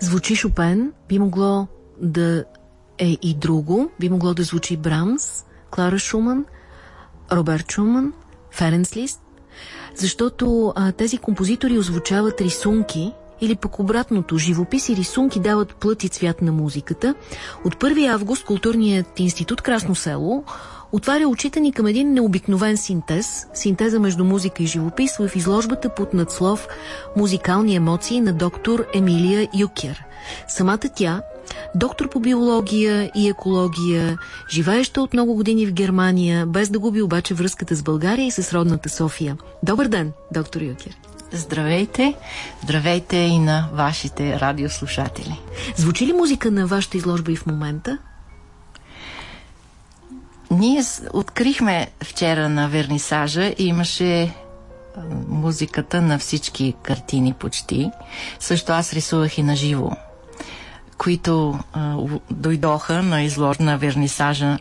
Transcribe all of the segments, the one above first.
Звучи Шопен, би могло да е и друго, би могло да звучи Брамс, Клара Шуман, Роберт Шуман, Ференс Лист, защото а, тези композитори озвучават рисунки или пък обратното, живопис и рисунки дават плът и цвят на музиката. От 1 август Културният институт Красно село отваря очите ни към един необикновен синтез, синтеза между музика и живопис в изложбата под надслов «Музикални емоции» на доктор Емилия Юкер. Самата тя, доктор по биология и екология, живееща от много години в Германия, без да губи обаче връзката с България и с родната София. Добър ден, доктор Юкер. Здравейте! Здравейте и на вашите радиослушатели. Звучи ли музика на вашата изложба и в момента? Ние открихме вчера на вернисажа и имаше музиката на всички картини почти. Също аз рисувах и на живо, които а, дойдоха на излож на вернисажа.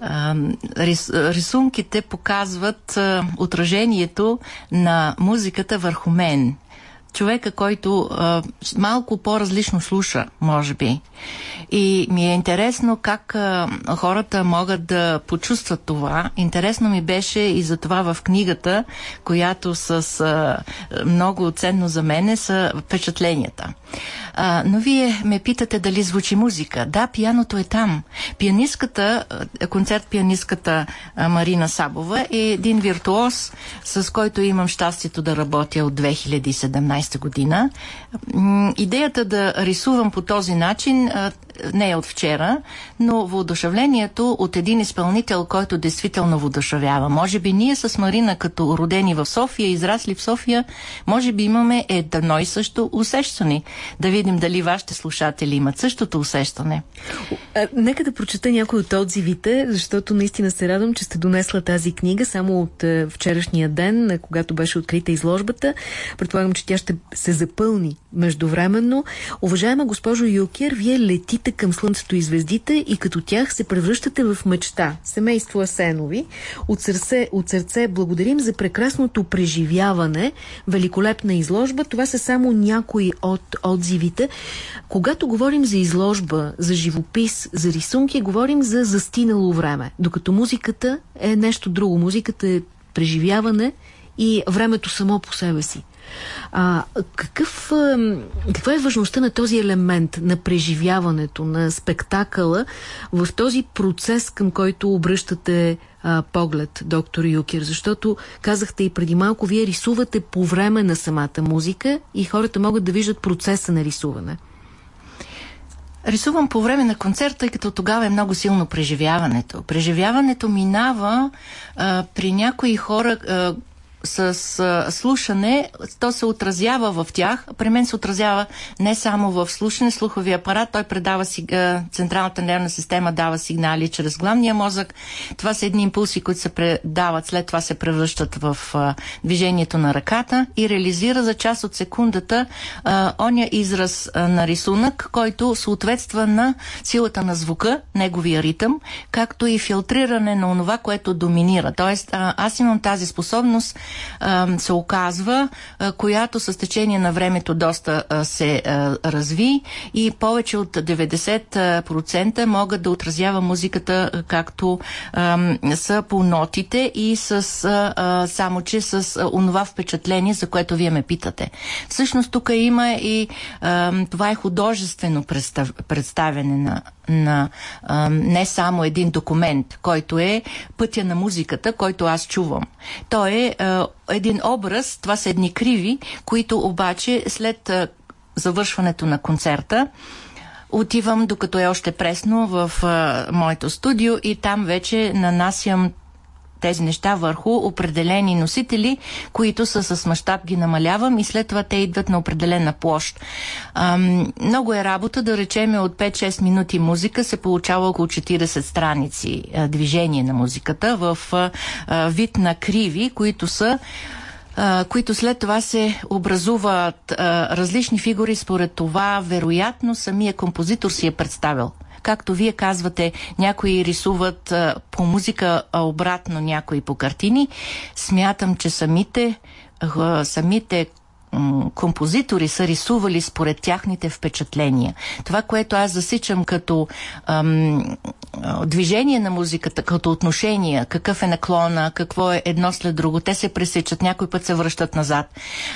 А, рис, рисунките показват а, отражението на музиката върху мен човека, който а, малко по-различно слуша, може би. И ми е интересно как а, хората могат да почувстват това. Интересно ми беше и за това в книгата, която с а, много ценно за мене са впечатленията. А, но вие ме питате дали звучи музика. Да, пияното е там. Пианистката, концерт пианистката Марина Сабова е един виртуоз, с който имам щастието да работя от 2017 година. Идеята да рисувам по този начин не е от вчера, но воодушевлението от един изпълнител, който действително воодушевява. Може би ние с Марина, като родени в София, израсли в София, може би имаме едно и също усещане. Да видим дали вашите слушатели имат същото усещане. Нека да прочета някои от отзивите, защото наистина се радвам, че сте донесла тази книга само от е, вчерашния ден, когато беше открита изложбата. Предполагам, че тя ще се запълни междувременно. Уважаема госпожо Юкер, вие летите към Слънцето и звездите и като тях се превръщате в мечта. Семейство Асенови. От сърце, от сърце благодарим за прекрасното преживяване. Великолепна изложба. Това са само някои от отзивите. Когато говорим за изложба, за живопис, за рисунки, говорим за застинало време. Докато музиката е нещо друго. Музиката е преживяване и времето само по себе си. А, какъв, каква е важността на този елемент, на преживяването, на спектакъла в този процес, към който обръщате а, поглед, доктор Юкер? Защото казахте и преди малко, вие рисувате по време на самата музика и хората могат да виждат процеса на рисуване. Рисувам по време на концерта, тъй като тогава е много силно преживяването. Преживяването минава а, при някои хора, а, с а, слушане, то се отразява в тях. При мен се отразява не само в слушане, слуховия апарат, той предава си, а, централната нервна система дава сигнали чрез главния мозък. Това са едни импулси, които се предават, след това се превръщат в а, движението на ръката и реализира за част от секундата а, оня израз а, на рисунък, който съответства на силата на звука, неговия ритъм, както и филтриране на онова, което доминира. Тоест, а, аз имам тази способност се оказва, която с течение на времето доста се разви и повече от 90% могат да отразява музиката както са по нотите и с само, че с онова впечатление, за което вие ме питате. Всъщност тук има и това е художествено представяне на на а, не само един документ, който е пътя на музиката, който аз чувам. Той е а, един образ, това са едни криви, които обаче след а, завършването на концерта отивам, докато е още пресно, в а, моето студио и там вече нанасям тези неща върху определени носители, които са с мащаб ги намалявам и след това те идват на определена площ. Ам, много е работа, да речеме от 5-6 минути музика се получава около 40 страници а, движение на музиката в а, вид на криви, които са които след това се образуват а, различни фигури, според това вероятно самия композитор си е представил както вие казвате, някои рисуват а, по музика, а обратно някои по картини. Смятам, че самите, а, самите композитори са рисували според тяхните впечатления. Това, което аз засичам като ам, движение на музиката, като отношения, какъв е наклона, какво е едно след друго, те се пресичат, някой път се връщат назад.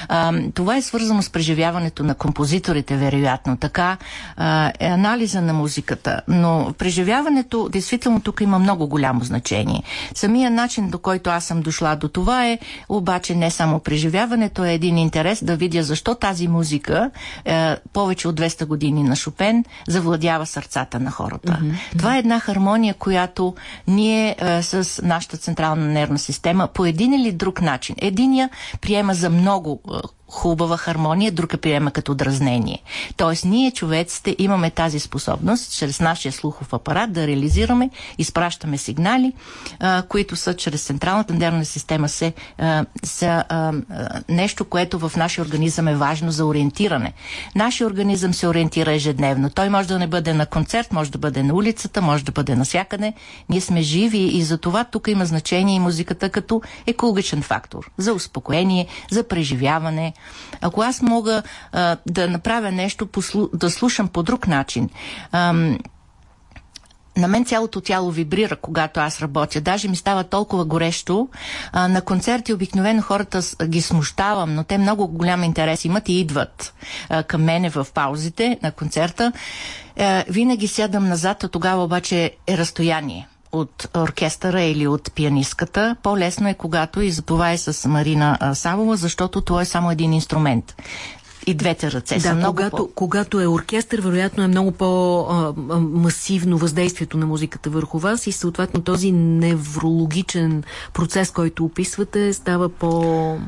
Ам, това е свързано с преживяването на композиторите, вероятно. Така а, е анализа на музиката. Но преживяването, действително, тук има много голямо значение. Самия начин, до който аз съм дошла до това е обаче не само преживяването, е един интерес да видя защо тази музика, е, повече от 200 години на Шопен, завладява сърцата на хората. Mm-hmm. Това е една хармония, която ние е, с нашата централна нервна система по един или друг начин. Единия приема за много е, хубава хармония, друга приема като дразнение. Тоест, ние, човеците, имаме тази способност, чрез нашия слухов апарат, да реализираме, изпращаме сигнали, а, които са чрез централната нервна система се, а, са а, нещо, което в нашия организъм е важно за ориентиране. Нашия организъм се ориентира ежедневно. Той може да не бъде на концерт, може да бъде на улицата, може да бъде насякъде. Ние сме живи и за това тук има значение и музиката като екологичен фактор. За успокоение, за преживяване, ако аз мога а, да направя нещо, послу, да слушам по друг начин, ам, на мен цялото тяло вибрира, когато аз работя. Даже ми става толкова горещо. А, на концерти обикновено хората ги смущавам, но те много голям интерес имат и идват а, към мене в паузите на концерта. А, винаги сядам назад, а тогава обаче е разстояние от оркестъра или от пианистката. По-лесно е, когато и за това е с Марина Савова, защото това е само един инструмент и двете ръце да, са много когато, по... когато е оркестър, вероятно е много по-масивно въздействието на музиката върху вас и съответно този неврологичен процес, който описвате, става по...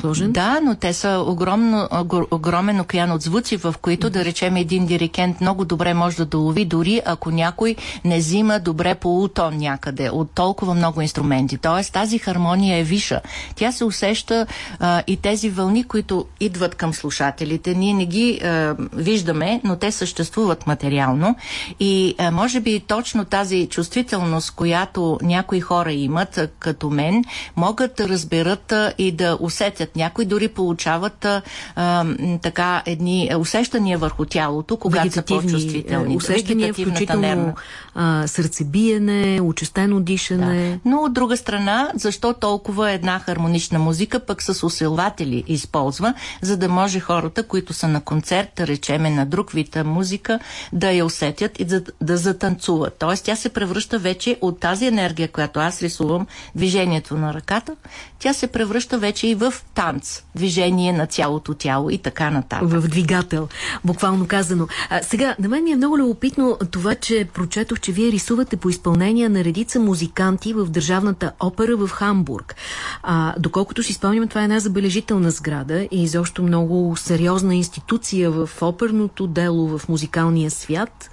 сложен Да, но те са огромно, огромен океан от звуци, в които, да речем, един диригент много добре може да долови, дори ако някой не взима добре полутон някъде от толкова много инструменти. Тоест тази хармония е виша. Тя се усеща а, и тези вълни, които идват към слушателите. Ние не ги а, виждаме, но те съществуват материално. И а, може би точно тази чувствителност, която някои хора имат, а, като мен, могат да разберат а, и да усетят. Някои дори получават а, а, така едни усещания върху тялото, когато са по-чувствителни. Усещания, включително а, сърцебиене, участено дишане. Да. Но от друга страна, защо толкова една хармонична музика пък с усилватели използва, за да може хората, които са на концерт, речеме на друг вид музика, да я усетят и да, да затанцуват. Тоест тя се превръща вече от тази енергия, която аз рисувам, движението на ръката, тя се превръща вече и в танц, движение на цялото тяло и така нататък. В двигател, буквално казано. А, сега, на мен ми е много любопитно това, че прочетох, че вие рисувате по изпълнение на редица музиканти в Държавната опера в Хамбург. А, доколкото си спомням, това е една забележителна сграда и изобщо много сериозна институция в оперното дело в музикалния свят.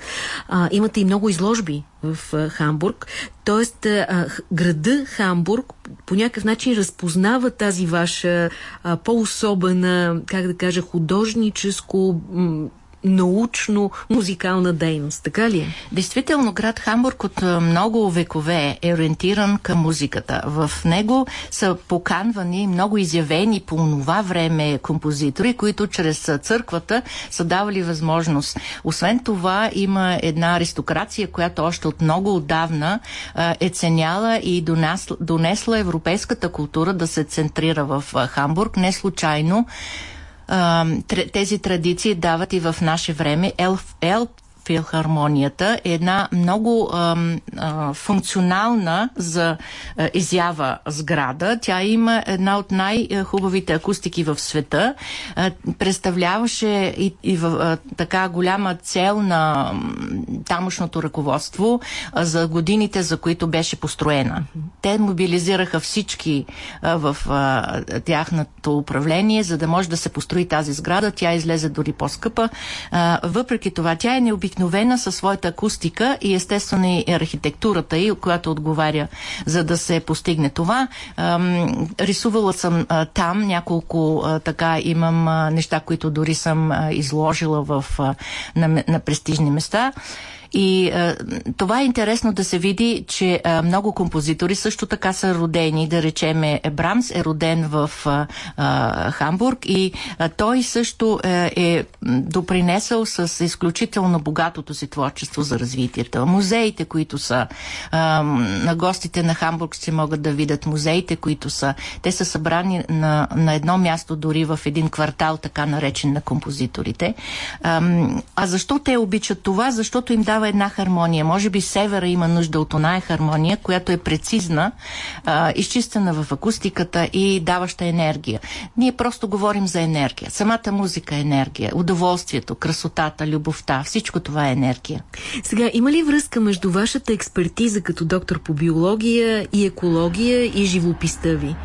А, имате и много изложби в а, Хамбург. Тоест, а, града Хамбург по някакъв начин разпознава тази ваша по-особена, как да кажа, художническо научно-музикална дейност. Така ли е? Действително, град Хамбург от много векове е ориентиран към музиката. В него са поканвани много изявени по това време композитори, които чрез църквата са давали възможност. Освен това, има една аристокрация, която още от много отдавна е ценяла и донесла, европейската култура да се центрира в Хамбург. Не случайно тези традиции дават и в наше време. Елф, елф филхармонията е една много а, а, функционална за а, изява сграда. Тя има една от най-хубавите акустики в света. А, представляваше и, и в, а, така голяма цел на тамошното ръководство а, за годините, за които беше построена. Те мобилизираха всички а, в а, тяхното управление, за да може да се построи тази сграда. Тя излезе дори по-скъпа. въпреки това, тя е необикновена вдъхновена със своята акустика и естествено и архитектурата и която отговаря за да се постигне това. Ам, рисувала съм а, там няколко а, така имам а, неща, които дори съм а, изложила в, а, на, на престижни места. И а, това е интересно да се види, че а, много композитори също така са родени. Да речеме, Брамс е роден в а, а, Хамбург и а, той също е, е допринесъл с изключително богатото си творчество за развитието. Музеите, които са а, на гостите на Хамбург, ще могат да видят музеите, които са. Те са събрани на, на едно място, дори в един квартал, така наречен на композиторите. А, а защо те обичат това? Защото им дава една хармония. Може би севера има нужда от оная хармония, която е прецизна, а, изчистена в акустиката и даваща енергия. Ние просто говорим за енергия. Самата музика е енергия. Удоволствието, красотата, любовта, всичко това е енергия. Сега, има ли връзка между вашата експертиза като доктор по биология и екология и живописта ви?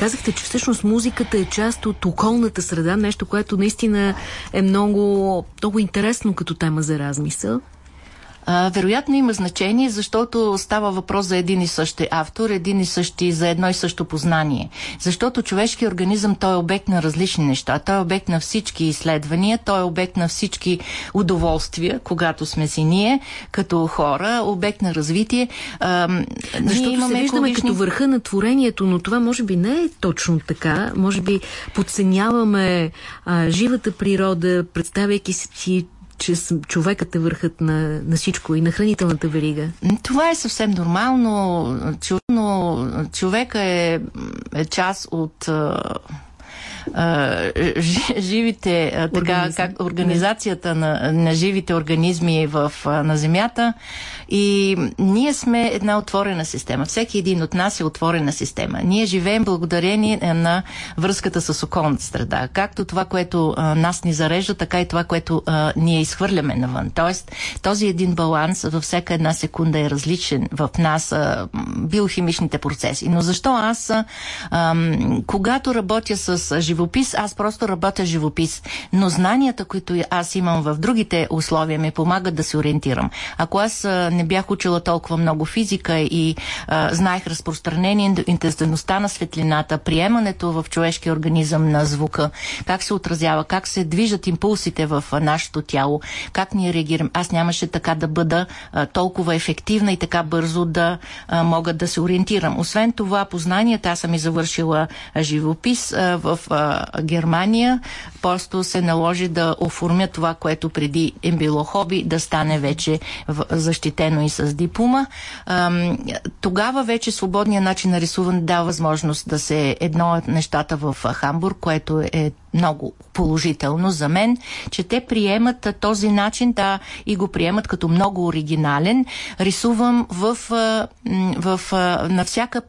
Казахте, че всъщност музиката е част от околната среда, нещо, което наистина е много, много интересно като тема за размисъл. А, вероятно има значение, защото става въпрос за един и същи автор, един и същи, за едно и също познание. Защото човешкият организъм той е обект на различни неща. Той е обект на всички изследвания, той е обект на всички удоволствия, когато сме си ние, като хора, обект на развитие. А, защото имаме се виждаме екологични... като върха на творението, но това може би не е точно така. Може би подценяваме а, живата природа, представяйки си че човекът е върхът на, на всичко и на хранителната верига? Това е съвсем нормално. Човека е, е част от живите, така, как, организацията на, на живите организми в, на Земята. И ние сме една отворена система. Всеки един от нас е отворена система. Ние живеем благодарение на връзката с околната среда. Както това, което а, нас ни зарежда, така и това, което а, ние изхвърляме навън. Тоест, този един баланс във всяка една секунда е различен в нас, а, биохимичните процеси. Но защо аз, а, когато работя с живопис, аз просто работя живопис. Но знанията, които аз имам в другите условия, ми помагат да се ориентирам. Ако аз не бях учила толкова много физика и а, знаех разпространение, интензивността на светлината, приемането в човешкия организъм на звука, как се отразява, как се движат импулсите в нашето тяло, как ние реагираме. Аз нямаше така да бъда а, толкова ефективна и така бързо да а, мога да се ориентирам. Освен това, познанията, аз съм и завършила живопис а, в а, Германия. Просто се наложи да оформя това, което преди е било хоби, да стане вече защитено и с диплома. Тогава вече свободният начин на рисуване дава възможност да се едно от нещата в Хамбург, което е много положително за мен, че те приемат този начин да и го приемат като много оригинален. Рисувам в, в, в, на всяка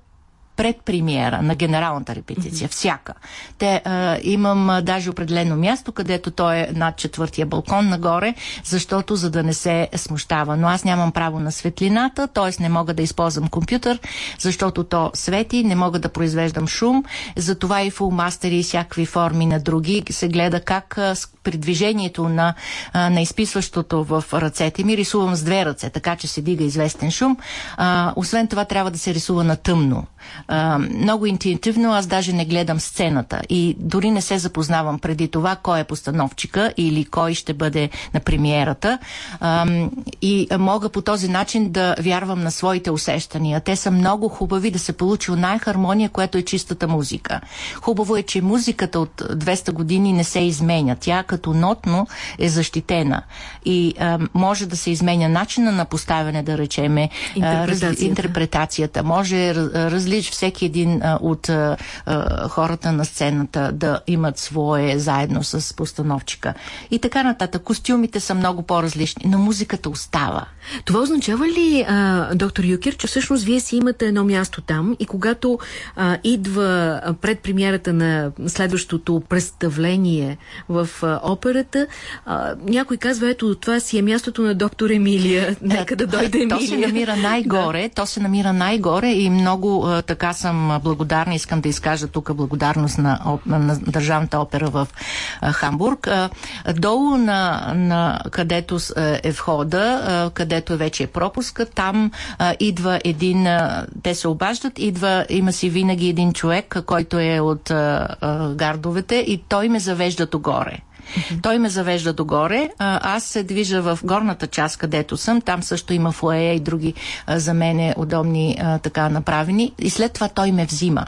предпремиера на генералната репетиция, mm-hmm. всяка. Те, а, имам а, даже определено място, където той е над четвъртия балкон нагоре, защото за да не се смущава. Но аз нямам право на светлината, т.е. не мога да използвам компютър, защото то свети, не мога да произвеждам шум, затова и фулмастери и всякакви форми на други се гледа как а, при движението на, а, на изписващото в ръцете ми рисувам с две ръце, така че се дига известен шум. А, освен това трябва да се рисува на тъмно а, много интуитивно, аз даже не гледам сцената и дори не се запознавам преди това кой е постановчика или кой ще бъде на премиерата а, и мога по този начин да вярвам на своите усещания. Те са много хубави да се получи най-хармония, което е чистата музика. Хубаво е, че музиката от 200 години не се изменя. Тя като нотно е защитена и а, може да се изменя начина на поставяне, да речеме, интерпретацията. Раз, интерпретацията. Може различ всеки един а, от а, хората на сцената да имат свое заедно с постановчика. И така нататък. Костюмите са много по-различни, но музиката остава. Това означава ли, а, доктор Юкер, че всъщност вие си имате едно място там и когато а, идва пред премиерата на следващото представление в а, операта, а, някой казва, ето това си е мястото на доктор Емилия, нека да дойде Емилия. То се намира най-горе, да. то се намира най-горе и много а, така съм благодарна, искам да изкажа тук благодарност на, на Държавната опера в Хамбург. Долу на, на където е входа, където вече е пропуска, там идва един, те се обаждат, идва, има си винаги един човек, който е от гардовете и той ме завежда догоре. Mm-hmm. Той ме завежда догоре. А, аз се движа в горната част, където съм. Там също има фуея и други а, за мене удобни а, така направени. И след това той ме взима.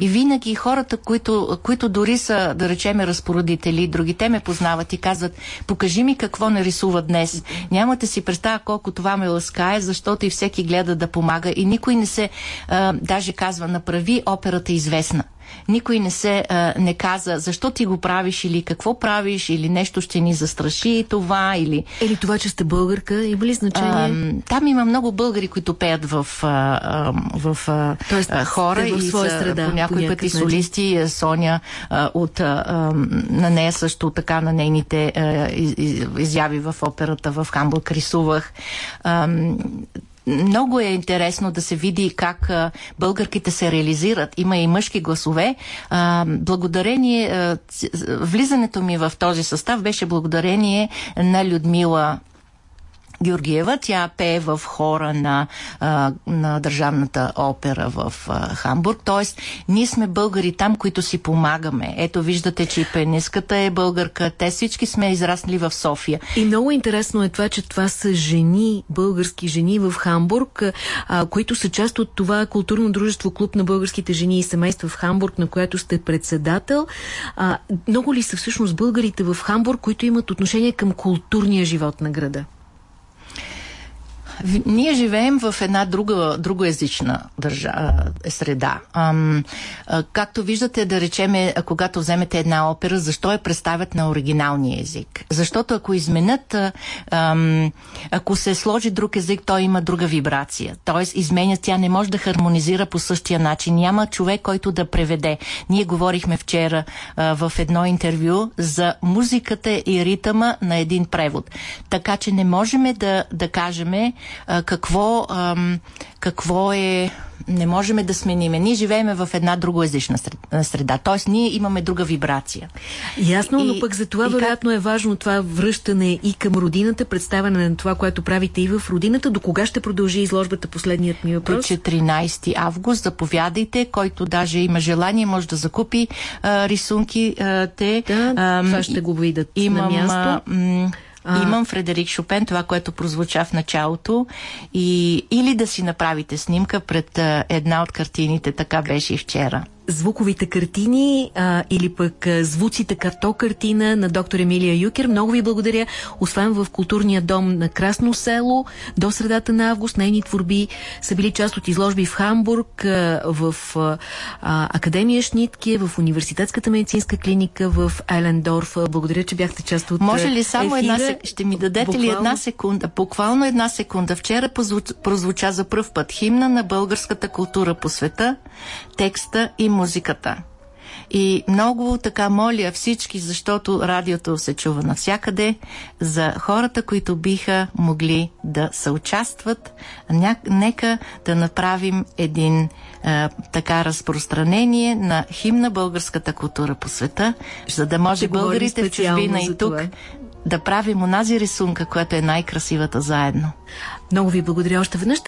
И винаги хората, които, които дори са, да речеме, разпоредители, другите ме познават и казват, покажи ми какво нарисува днес. Нямате си представа колко това ме ласкае, защото и всеки гледа да помага и никой не се, а, даже казва, направи операта известна. Никой не се а, не каза защо ти го правиш или какво правиш или нещо ще ни застраши това или... Или това, че сте българка, има ли значение? А, там има много българи, които пеят в, а, в а, Тоест, а, хора в и своя са, среда, по някои пъти солисти. Соня а, от а, а, на нея също така на нейните а, из, изяви в операта в Хамбург рисувах. А, много е интересно да се види как българките се реализират. Има и мъжки гласове. Благодарение, влизането ми в този състав беше благодарение на Людмила Георгиева. Тя пее в хора на, на Държавната опера в Хамбург. Тоест, ние сме българи там, които си помагаме. Ето, виждате, че и пениската е българка. Те всички сме израснали в София. И много интересно е това, че това са жени, български жени в Хамбург, които са част от това културно дружество Клуб на българските жени и семейства в Хамбург, на което сте председател. Много ли са всъщност българите в Хамбург, които имат отношение към културния живот на града? Ние живеем в една друга, другоязична държа, среда. Ам, а, както виждате, да речеме, когато вземете една опера, защо я представят на оригиналния език? Защото ако изменят, ам, ако се сложи друг език, той има друга вибрация. Тоест, изменят, тя не може да хармонизира по същия начин. Няма човек, който да преведе. Ние говорихме вчера а, в едно интервю за музиката и ритъма на един превод. Така че не можем да, да кажем а, какво, а, какво е не можем да смениме. Ние живееме в една другоязична среда. Тоест, ние имаме друга вибрация. Ясно, и, но пък за това вероятно как... е важно това връщане и към родината, представяне на това, което правите и в родината. До кога ще продължи изложбата последният ми въпрос? До 14 август. Заповядайте. Който даже има желание, може да закупи а, рисунки. А, те, да, а, това ще го видят имам, на място. А, а... Имам Фредерик Шопен, това, което прозвуча в началото. И, или да си направите снимка пред една от картините, така беше и вчера звуковите картини а, или пък а, звуците карто картина на доктор Емилия Юкер. Много ви благодаря. Освен в културния дом на Красно село до средата на август. Нейни творби са били част от изложби в Хамбург, а, в а, Академия Шнитке, в Университетската медицинска клиника в Елендорф. Благодаря, че бяхте част от Може ли само ефира? една секунда? Ще ми дадете Буквално... ли една секунда? Буквално една секунда. Вчера прозвуча за пръв път химна на българската култура по света, текста и музиката. И много така моля всички, защото радиото се чува навсякъде, за хората, които биха могли да съучастват, нека да направим един а, така разпространение на химна българската култура по света, за да може българите в чужбина и тук да правим онази рисунка, която е най-красивата заедно. Много ви благодаря още веднъж.